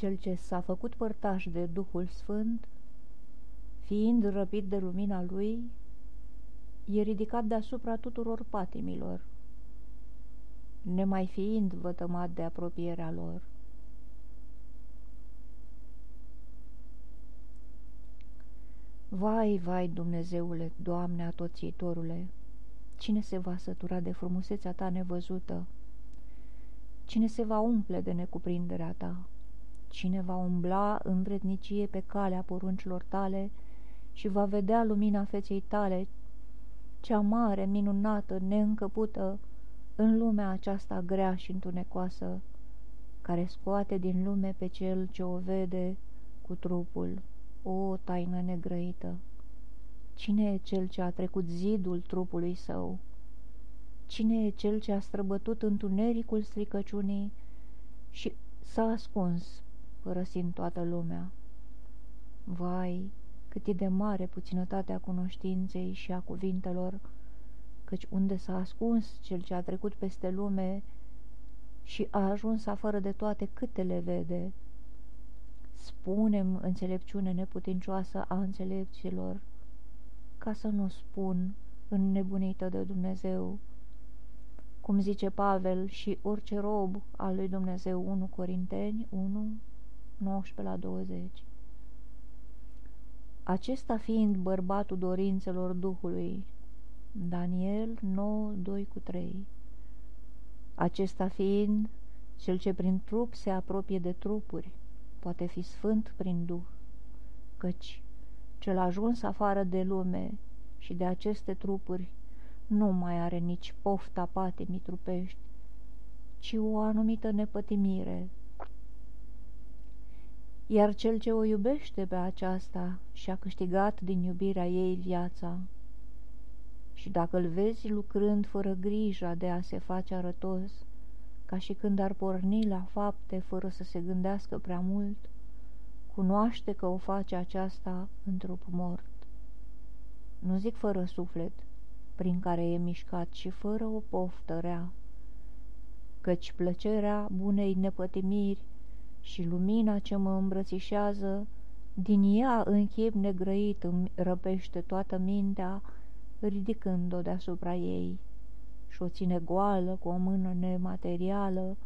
cel ce s-a făcut părtaș de Duhul Sfânt, fiind răpit de lumina lui, e ridicat deasupra tuturor patimilor, nemai fiind vătămat de apropierea lor. Vai, vai, Dumnezeule, Doamne atoțitorule, cine se va sătura de frumusețea ta nevăzută? Cine se va umple de necuprinderea ta? Cine va umbla în vrednicie pe calea poruncilor tale și va vedea lumina feței tale, cea mare, minunată, neîncăpută, în lumea aceasta grea și întunecoasă, care scoate din lume pe cel ce o vede cu trupul, o taină negrăită. Cine e cel ce a trecut zidul trupului său? Cine e cel ce a străbătut întunericul stricăciunii și s-a ascuns, părăsind toată lumea? Vai, cât e de mare puținătatea cunoștinței și a cuvintelor, căci unde s-a ascuns cel ce a trecut peste lume și a ajuns afară de toate câte le vede. Spunem înțelepciune neputincioasă a înțelepților, ca să nu spun înnebunită de Dumnezeu, cum zice Pavel și orice rob al lui Dumnezeu 1 Corinteni 1, 19 la 20. Acesta fiind bărbatul dorințelor Duhului, Daniel 9, 2 cu 3. Acesta fiind cel ce prin trup se apropie de trupuri, poate fi sfânt prin Duh, căci cel ajuns afară de lume și de aceste trupuri nu mai are nici pofta patimii trupești, ci o anumită nepătimire. Iar cel ce o iubește pe aceasta și-a câștigat din iubirea ei viața, și dacă îl vezi lucrând fără grija de a se face arătos, ca și când ar porni la fapte fără să se gândească prea mult, cunoaște că o face aceasta în trup mort. Nu zic fără suflet, prin care e mișcat și fără o poftă rea, căci plăcerea bunei nepătimiri și lumina ce mă îmbrățișează, din ea în chip negrăit îmi răpește toată mintea, ridicând-o deasupra ei. Și o ține goală cu o mână nematerială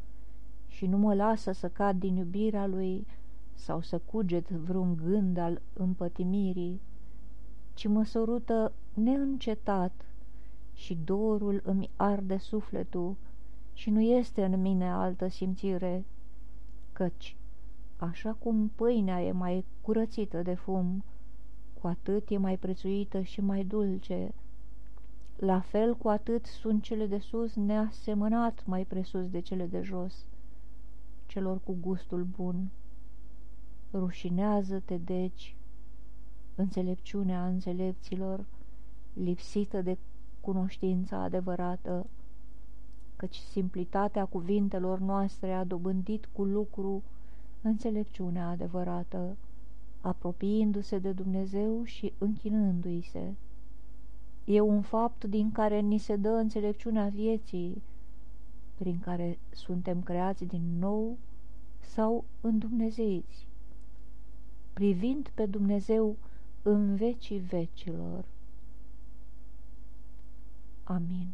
și nu mă lasă să cad din iubirea lui sau să cuget vreun gând al împătimirii, ci mă sărută neîncetat și dorul îmi arde sufletul și nu este în mine altă simțire, căci, așa cum pâinea e mai curățită de fum, cu atât e mai prețuită și mai dulce, la fel cu atât sunt cele de sus neasemănat mai presus de cele de jos, celor cu gustul bun. Rușinează-te, deci, înțelepciunea înțelepților, lipsită de cunoștința adevărată, căci simplitatea cuvintelor noastre a dobândit cu lucru înțelepciunea adevărată, apropiindu-se de Dumnezeu și închinându-i se. E un fapt din care ni se dă înțelepciunea vieții, prin care suntem creați din nou sau îndumnezeiți, privind pe Dumnezeu în vecii vecilor. Amin.